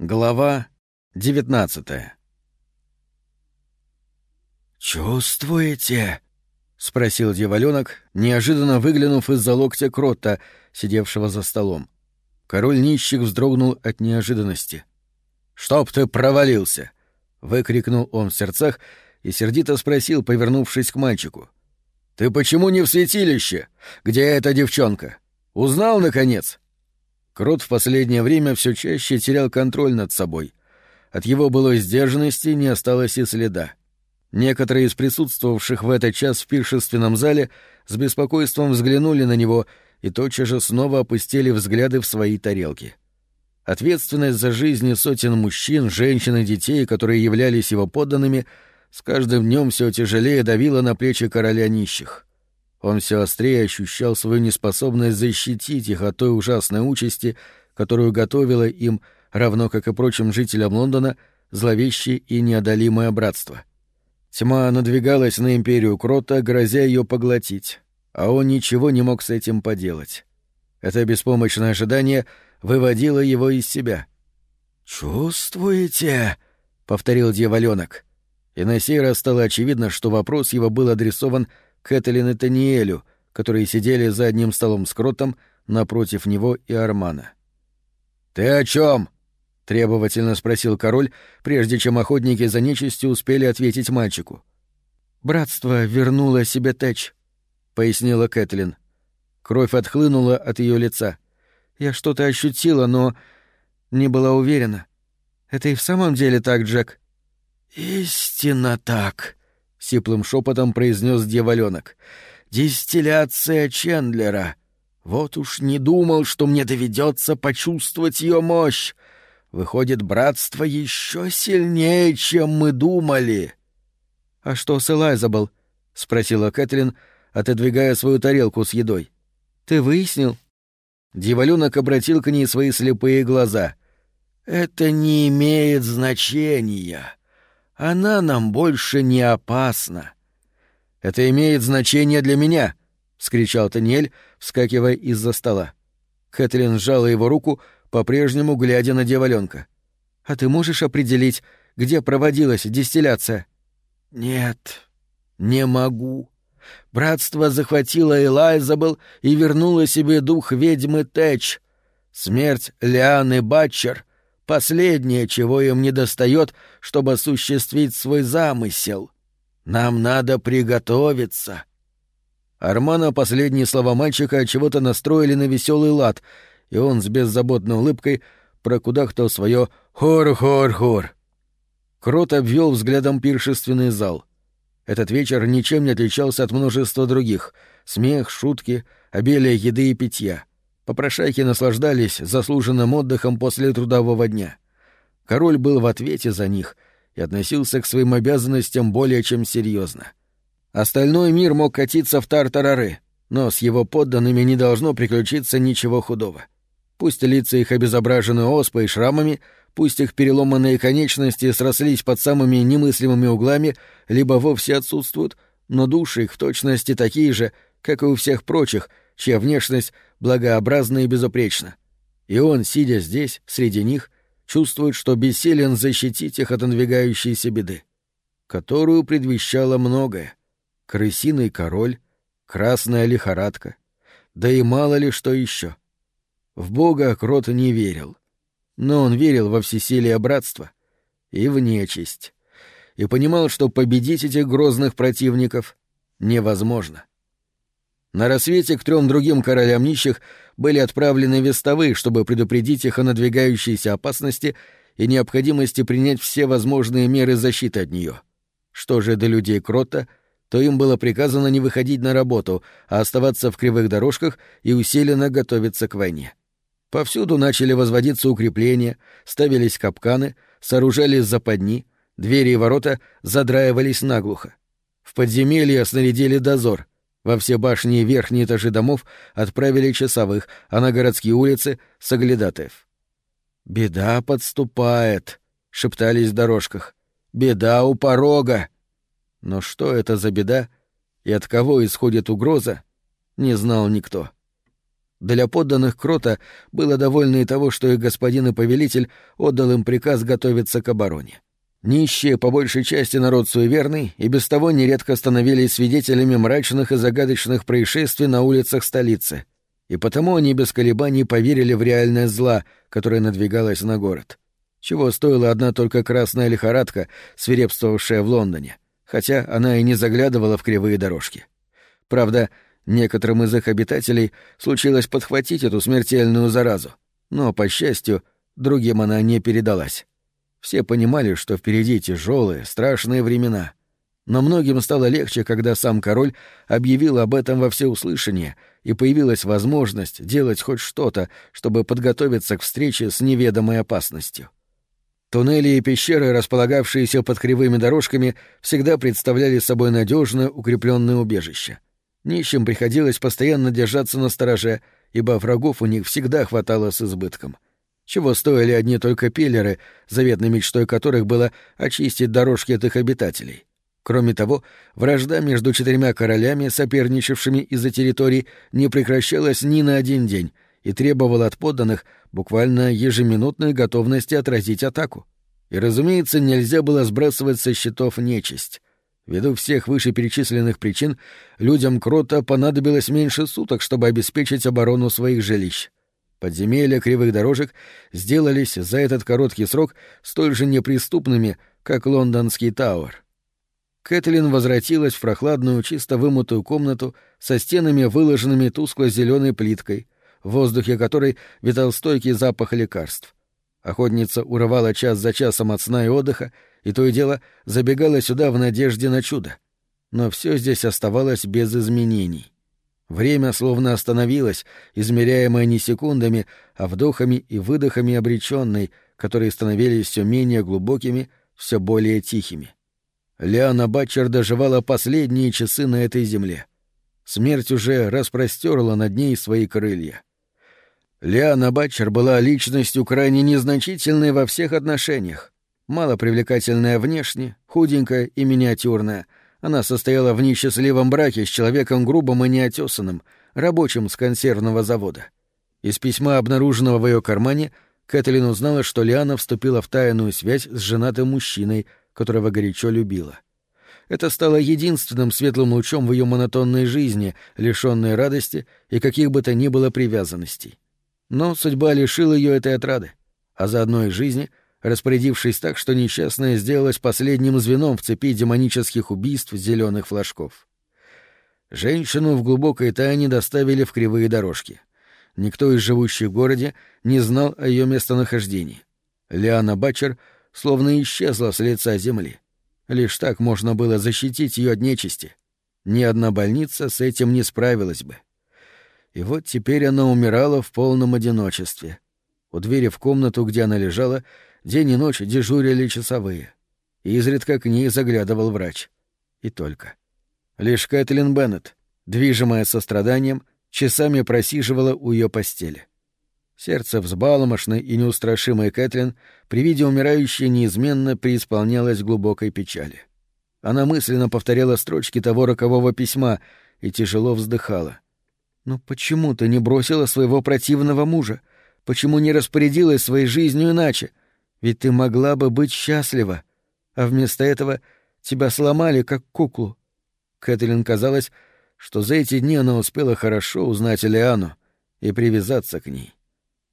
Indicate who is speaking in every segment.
Speaker 1: Глава 19
Speaker 2: «Чувствуете?»
Speaker 1: — спросил дьяволёнок, неожиданно выглянув из-за локтя Кротта, сидевшего за столом. Король нищих вздрогнул от неожиданности. «Чтоб ты провалился!» — выкрикнул он в сердцах и сердито спросил, повернувшись к мальчику. «Ты почему не в святилище? Где эта девчонка? Узнал, наконец?» Крот в последнее время все чаще терял контроль над собой. От его былой сдержанности не осталось и следа. Некоторые из присутствовавших в этот час в пиршественном зале с беспокойством взглянули на него и тотчас же снова опустили взгляды в свои тарелки. Ответственность за жизни сотен мужчин, женщин и детей, которые являлись его подданными, с каждым днем все тяжелее давила на плечи короля нищих. Он все острее ощущал свою неспособность защитить их от той ужасной участи, которую готовило им, равно как и прочим жителям Лондона, зловещее и неодолимое братство. Тьма надвигалась на империю Крота, грозя ее поглотить, а он ничего не мог с этим поделать. Это беспомощное ожидание выводило его из себя.
Speaker 2: «Чувствуете?» — повторил дьяволёнок.
Speaker 1: И на сей раз стало очевидно, что вопрос его был адресован Кэтлин и Таниэлю, которые сидели за одним столом с Кротом напротив него и Армана. «Ты о чем? требовательно спросил король, прежде чем охотники за нечистью успели ответить мальчику.
Speaker 3: «Братство вернуло себе Тэч», — пояснила Кэтлин. Кровь отхлынула от ее лица. «Я что-то ощутила, но не была уверена. Это и в самом деле так, Джек?»
Speaker 2: «Истинно так», — сиплым шепотом произнес дьяволенок. «Дистилляция Чендлера. Вот уж не думал, что мне доведется почувствовать ее мощь. Выходит, братство еще сильнее, чем мы думали».
Speaker 3: «А что с Элайзабл?» — спросила Кэтлин, отодвигая свою тарелку с едой. «Ты выяснил?»
Speaker 1: Дьяволёнок обратил к ней свои слепые глаза.
Speaker 2: «Это не имеет значения. Она нам больше не опасна.
Speaker 1: Это имеет значение для меня, вскричал Таниэль, вскакивая из-за стола. Кэтлин сжала его руку, по-прежнему глядя на дьяволёнка.
Speaker 3: А ты можешь определить, где проводилась дистилляция?
Speaker 2: Нет, не могу. Братство захватило Элайзабел и вернуло себе дух ведьмы Тэч. Смерть Лианы Батчер Последнее, чего им не достает, чтобы осуществить свой замысел. Нам надо приготовиться.
Speaker 1: Армана последние слова мальчика чего-то настроили на веселый лад, и он с беззаботной улыбкой прокудахтал свое «хор-хор-хор». Крот обвел взглядом пиршественный зал. Этот вечер ничем не отличался от множества других — смех, шутки, обилие еды и питья. Попрошайки наслаждались заслуженным отдыхом после трудового дня. Король был в ответе за них и относился к своим обязанностям более чем серьезно. Остальной мир мог катиться в тартарары, но с его подданными не должно приключиться ничего худого. Пусть лица их обезображены оспой и шрамами, пусть их переломанные конечности срослись под самыми немыслимыми углами, либо вовсе отсутствуют, но души их в точности такие же, как и у всех прочих, чья внешность благообразна и безупречна. И он, сидя здесь, среди них, чувствует, что бессилен защитить их от надвигающейся беды, которую предвещало многое. Крысиный король, красная лихорадка, да и мало ли что еще. В Бога Крот не верил, но он верил во всесилие братства и в нечисть, и понимал, что победить этих грозных противников невозможно. На рассвете к трем другим королям нищих были отправлены вестовые, чтобы предупредить их о надвигающейся опасности и необходимости принять все возможные меры защиты от нее. Что же до людей Крота, то им было приказано не выходить на работу, а оставаться в кривых дорожках и усиленно готовиться к войне. Повсюду начали возводиться укрепления, ставились капканы, сооружались западни, двери и ворота задраивались наглухо. В подземелье снарядили дозор — во все башни и верхние этажи домов отправили часовых, а на городские улицы — соглядатаев. «Беда подступает», — шептались в дорожках. «Беда у порога». Но что это за беда и от кого исходит угроза, не знал никто. Для подданных Крота было довольно и того, что их господин и повелитель отдал им приказ готовиться к обороне. Нищие, по большей части народ суеверный, и без того нередко становились свидетелями мрачных и загадочных происшествий на улицах столицы, и потому они без колебаний поверили в реальное зла, которое надвигалось на город. Чего стоила одна только красная лихорадка, свирепствовавшая в Лондоне, хотя она и не заглядывала в кривые дорожки. Правда, Некоторым из их обитателей случилось подхватить эту смертельную заразу, но, по счастью, другим она не передалась. Все понимали, что впереди тяжелые, страшные времена. Но многим стало легче, когда сам король объявил об этом во всеуслышание, и появилась возможность делать хоть что-то, чтобы подготовиться к встрече с неведомой опасностью. Туннели и пещеры, располагавшиеся под кривыми дорожками, всегда представляли собой надежное укрепленное убежище — Нищим приходилось постоянно держаться на стороже, ибо врагов у них всегда хватало с избытком. Чего стоили одни только пиллеры, заветной мечтой которых было очистить дорожки от их обитателей. Кроме того, вражда между четырьмя королями, соперничавшими из-за территорий, не прекращалась ни на один день и требовала от подданных буквально ежеминутной готовности отразить атаку. И, разумеется, нельзя было сбрасывать со счетов нечисть. Ввиду всех вышеперечисленных причин, людям Крота понадобилось меньше суток, чтобы обеспечить оборону своих жилищ. Подземелья кривых дорожек сделались за этот короткий срок столь же неприступными, как лондонский Тауэр. Кэтлин возвратилась в прохладную, чисто вымытую комнату со стенами, выложенными тускло-зеленой плиткой, в воздухе которой витал стойкий запах лекарств. Охотница урывала час за часом от сна и отдыха и то и дело забегала сюда в надежде на чудо. Но все здесь оставалось без изменений. Время словно остановилось, измеряемое не секундами, а вдохами и выдохами обреченной, которые становились все менее глубокими, все более тихими. Лиана Батчер доживала последние часы на этой земле. Смерть уже распростерла над ней свои крылья. Лиана Батчер была личностью крайне незначительной во всех отношениях. Мало привлекательная внешне, худенькая и миниатюрная. Она состояла в несчастливом браке с человеком грубым и неотесанным, рабочим с консервного завода. Из письма, обнаруженного в ее кармане, Кэтлин узнала, что Лиана вступила в тайную связь с женатым мужчиной, которого горячо любила. Это стало единственным светлым лучом в ее монотонной жизни, лишенной радости и каких бы то ни было привязанностей. Но судьба лишила ее этой отрады, а заодно и жизни — распорядившись так, что несчастная сделалась последним звеном в цепи демонических убийств зеленых флажков. Женщину в глубокой тайне доставили в кривые дорожки. Никто из живущих в городе не знал о ее местонахождении. Лиана Батчер словно исчезла с лица земли. Лишь так можно было защитить ее от нечисти. Ни одна больница с этим не справилась бы. И вот теперь она умирала в полном одиночестве. У двери в комнату, где она лежала, День и ночь дежурили часовые. И изредка к ней заглядывал врач. И только. Лишь Кэтлин Беннет, движимая состраданием, часами просиживала у ее постели. Сердце взбаломошной и неустрашимой Кэтлин при виде умирающей неизменно преисполнялось глубокой печали. Она мысленно повторяла строчки того рокового письма и тяжело вздыхала. «Но почему ты не бросила своего противного мужа? Почему не распорядилась своей жизнью иначе? Ведь ты могла бы быть счастлива, а вместо этого тебя сломали, как куклу. Кэтлин казалось, что за эти дни она успела хорошо узнать Лиану и привязаться к ней.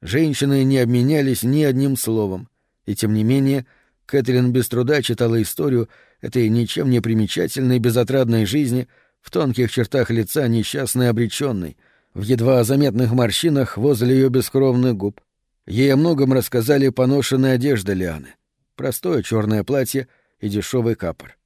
Speaker 1: Женщины не обменялись ни одним словом, и тем не менее Кэтлин без труда читала историю этой ничем не примечательной безотрадной жизни в тонких чертах лица несчастной обреченной, в едва заметных морщинах возле ее бескровных губ, Ей о многом рассказали поношенные одежды Лианы, простое черное платье и дешевый капор.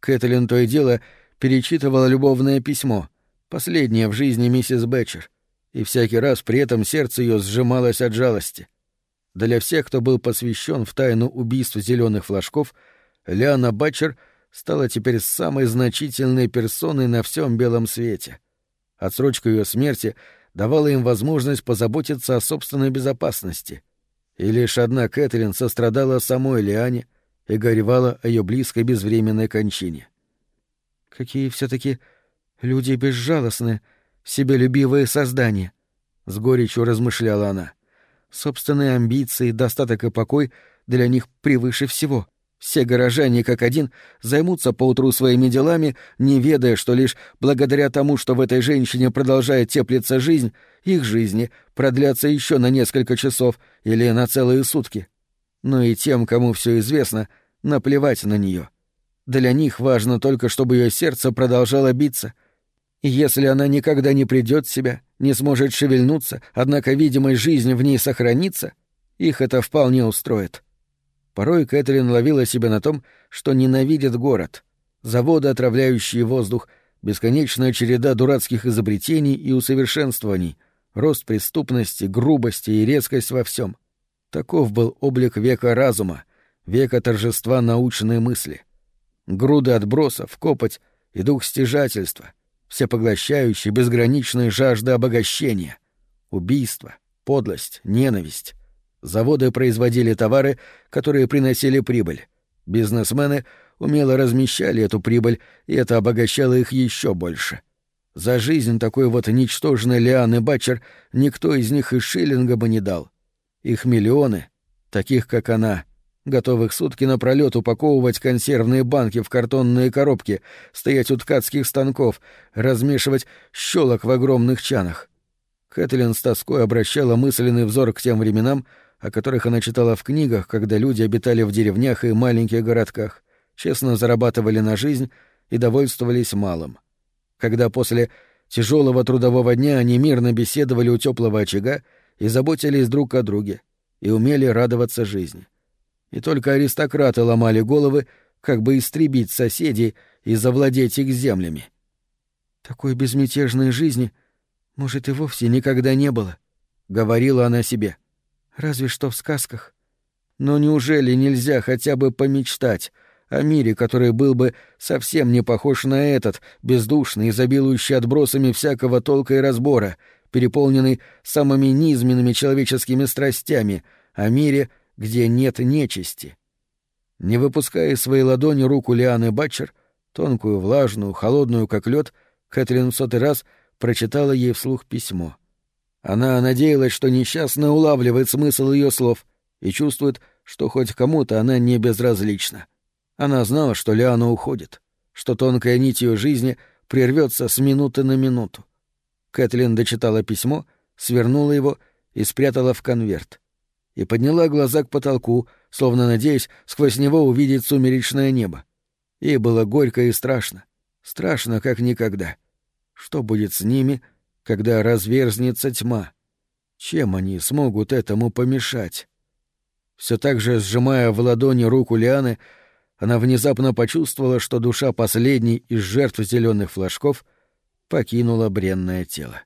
Speaker 1: Кэтлин то и дело перечитывала любовное письмо, последнее в жизни миссис Бэтчер, и всякий раз при этом сердце ее сжималось от жалости. Для всех, кто был посвящен в тайну убийства зеленых флажков, Лиана Батчер стала теперь самой значительной персоной на всем белом свете. Отсрочка ее смерти давала им возможность позаботиться о собственной безопасности. И лишь одна Кэтрин сострадала самой Лиане и горевала о ее близкой безвременной кончине. «Какие все таки люди безжалостные, себелюбивые создания!»
Speaker 3: — с горечью размышляла она. «Собственные амбиции, достаток и покой для них превыше всего. Все горожане, как один, займутся поутру своими делами, не ведая, что лишь благодаря тому, что в этой женщине продолжает теплиться жизнь, их жизни продлятся еще на несколько часов или на целые сутки. Но и тем, кому все известно, наплевать на нее. Для них важно только, чтобы ее сердце продолжало биться. И если она никогда не придет в себя, не сможет шевельнуться, однако видимость жизни в ней сохранится, их это вполне устроит. Порой Кэтрин ловила себя на том, что ненавидит город. Заводы, отравляющие воздух, бесконечная череда дурацких изобретений и усовершенствований, рост преступности, грубости и резкость во всем. Таков был облик века разума, века торжества научной мысли. Груды отбросов, копоть и дух стяжательства, всепоглощающий безграничной жажды обогащения, убийство, подлость, ненависть, Заводы производили товары, которые приносили прибыль. Бизнесмены умело размещали эту прибыль, и это обогащало их еще больше. За жизнь такой вот ничтожной Лианы Батчер никто из них и шиллинга бы не дал. Их миллионы, таких как она, готовых сутки напролет упаковывать консервные банки в картонные коробки, стоять у ткацких станков, размешивать щелок в огромных чанах. Кэтлин с тоской обращала мысленный взор к тем временам, о которых она читала в книгах, когда люди обитали в деревнях и маленьких городках, честно зарабатывали на жизнь и довольствовались малым. Когда после тяжелого трудового дня они мирно беседовали у теплого очага и заботились друг о друге, и умели радоваться жизни. И только аристократы ломали головы, как бы истребить соседей и завладеть их землями. «Такой безмятежной жизни, может, и вовсе никогда не было», — говорила она себе. — Разве что в сказках. Но неужели нельзя хотя бы помечтать о мире, который был бы совсем не похож на этот, бездушный, изобилующий отбросами всякого толка и разбора, переполненный самыми низменными человеческими страстями, о мире, где нет нечисти? Не выпуская из своей ладони руку Лианы Батчер, тонкую, влажную, холодную, как лед, Кэтрин в сотый раз прочитала ей вслух письмо — она надеялась, что несчастно улавливает смысл ее слов и чувствует, что хоть кому-то она не безразлична. Она знала, что Лиана уходит, что тонкая нить ее жизни прервется с минуты на минуту. Кэтлин дочитала письмо, свернула его и спрятала в конверт. И подняла глаза к потолку, словно надеясь сквозь него увидеть сумеречное небо. Ей было горько и страшно. Страшно, как никогда. Что будет с ними — когда разверзнется тьма. Чем они смогут этому помешать? Все так же, сжимая в ладони руку Лианы, она внезапно почувствовала, что душа последней из жертв зеленых флажков покинула бренное тело.